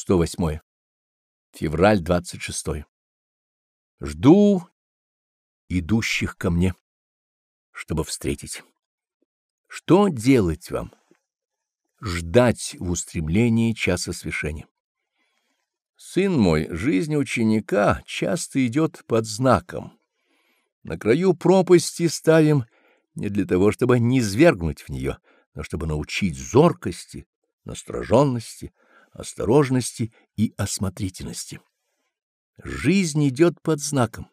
108. Февраль 26. Жду идущих ко мне, чтобы встретить. Что делать вам? Ждать в устремлении часа свершения. Сын мой, жизнь ученика часто идет под знаком. На краю пропасти ставим не для того, чтобы не свергнуть в нее, но чтобы научить зоркости, настороженности, осторожности и осмотрительности. Жизнь идет под знаком.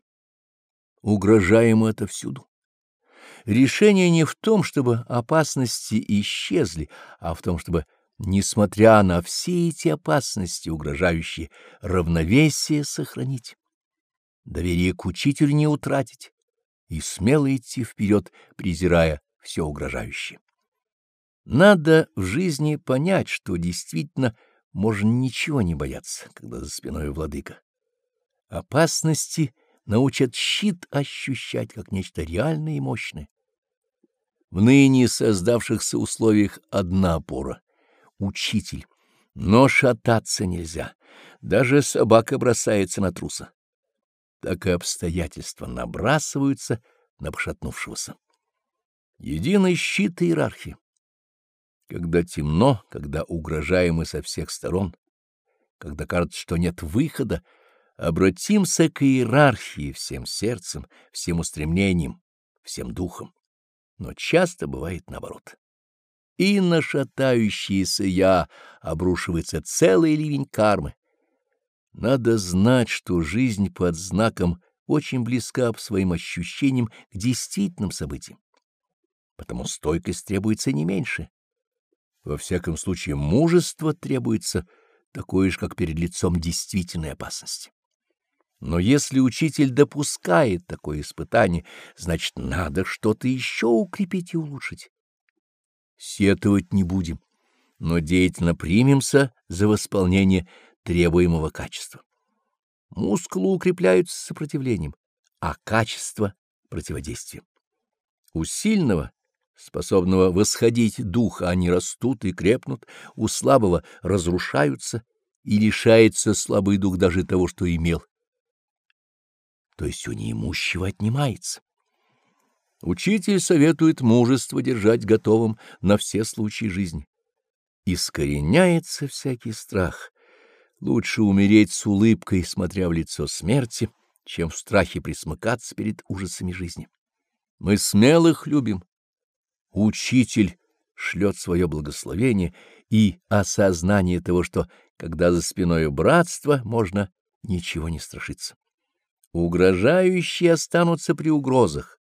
Угрожаем это всюду. Решение не в том, чтобы опасности исчезли, а в том, чтобы, несмотря на все эти опасности, угрожающие, равновесие сохранить, доверие к учителю не утратить и смело идти вперед, презирая все угрожающее. Надо в жизни понять, что действительно можно ничего не бояться, когда за спиной владыка. Опасности научат щит ощущать как нечто реальное и мощное. В ныне создавшихся условиях одна опора — учитель. Но шататься нельзя. Даже собака бросается на труса. Так и обстоятельства набрасываются на пошатнувшегося. Единый щит иерархии. Когда темно, когда угрожаемы со всех сторон, когда кажется, что нет выхода, обратимся к иерархии всем сердцем, всем устремлением, всем духом. Но часто бывает наоборот. И на шатающееся «я» обрушивается целый ливень кармы. Надо знать, что жизнь под знаком очень близка по своим ощущениям к действительным событиям. Потому стойкость требуется не меньше во всяком случае, мужество требуется такое же, как перед лицом действительной опасности. Но если учитель допускает такое испытание, значит, надо что-то еще укрепить и улучшить. Сетовать не будем, но деятельно примемся за восполнение требуемого качества. Мускулы укрепляются сопротивлением, а качество — противодействием. У сильного способного восходить духа, они растут и крепнут, у слабого разрушаются, и лишается слабый дух даже того, что имел. То есть у неимущего отнимается. Учитель советует мужество держать готовым на все случаи жизни. Искореняется всякий страх. Лучше умереть с улыбкой, смотря в лицо смерти, чем в страхе присмыкаться перед ужасами жизни. Мы смелых любим, Учитель шлет свое благословение и осознание того, что, когда за спиной братства, можно ничего не страшиться. Угрожающие останутся при угрозах.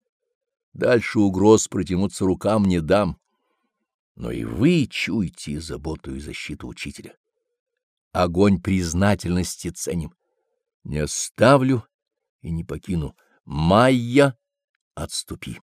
Дальше угроз протянуться рукам не дам. Но и вы чуйте заботу и защиту учителя. Огонь признательности ценим. Не оставлю и не покину. Майя, отступи.